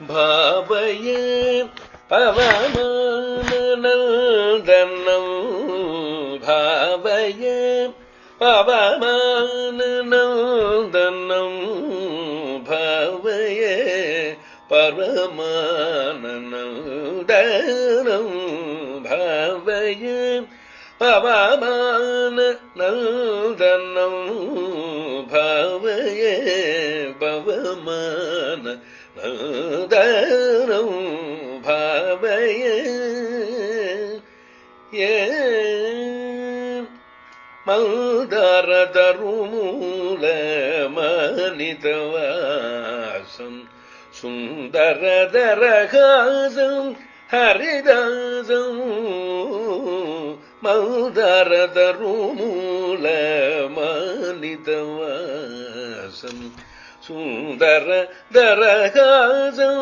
ഭാവയ പവമാനനന്ദനം ഭാവയ പവമാനനന്ദനം ഭാവയ പരമാനന്ദനം ഭാവയ പവമാനനന്ദനം ഭാവയ പവമാന நந்தரும் பவைய மல்தரதருமூல மனிதவாசம் சுந்தரதரகாசம் ஹரிதாசம். மல்தரதருமூல மனிதவாசம் സുന്ദര ദരഹാസം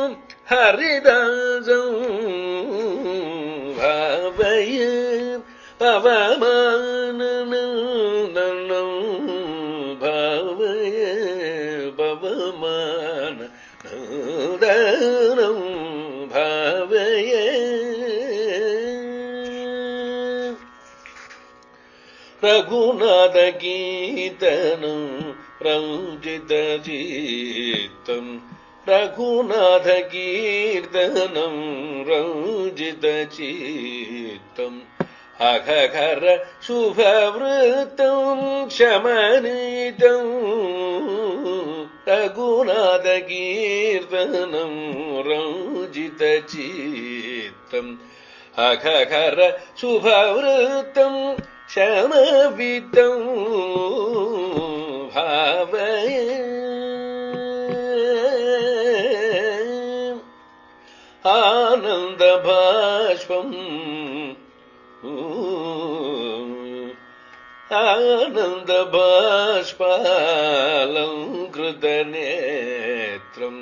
ഹരിദാസം ഭാവയ പവമാ रघुनाथगीतनम् रञ्जितचित्तम् रघुनाथकीर्तनम् रञ्जितचित्तम् अघघर शुभवृत्तम् शमनीतम् रघुनाथकीर्तनम् रञ्जितचित्तम् अघघर शुभवृत्तम् शमवितम् भावय आनन्दभाष्पम् आनन्दभाष्पालङ्कृतनेत्रम्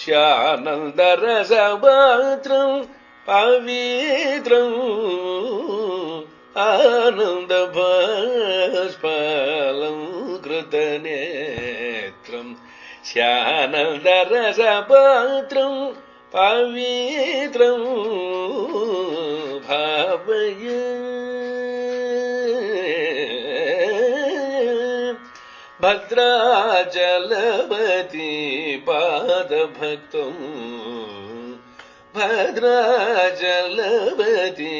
स्यानन्दरसपात्रम् पवित्रम् आनन्दभाष्पालङ्कृतनेत्रम् स्यानन्दरसपात्रम् पवित्रम् भावय। भद्राचलवती पादभक्तम् भद्राचलवती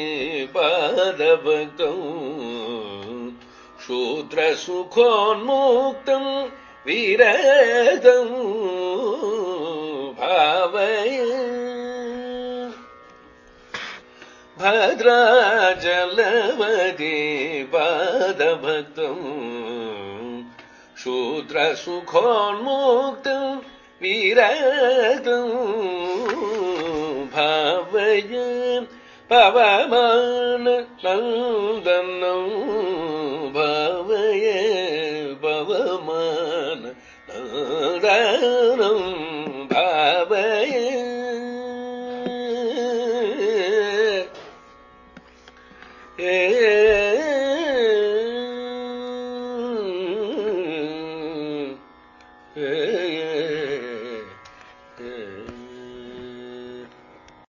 शूद्रसुखोन्मुक्तम् विरतम् भावय। भद्राचलवती पादभक्तम् शूद्रसुखोन्मुक्तम् विरतम् भावय പവമാന നന്ദനോ ഭവയേ പവമാന നന്ദനം ഭവയേ. ഏ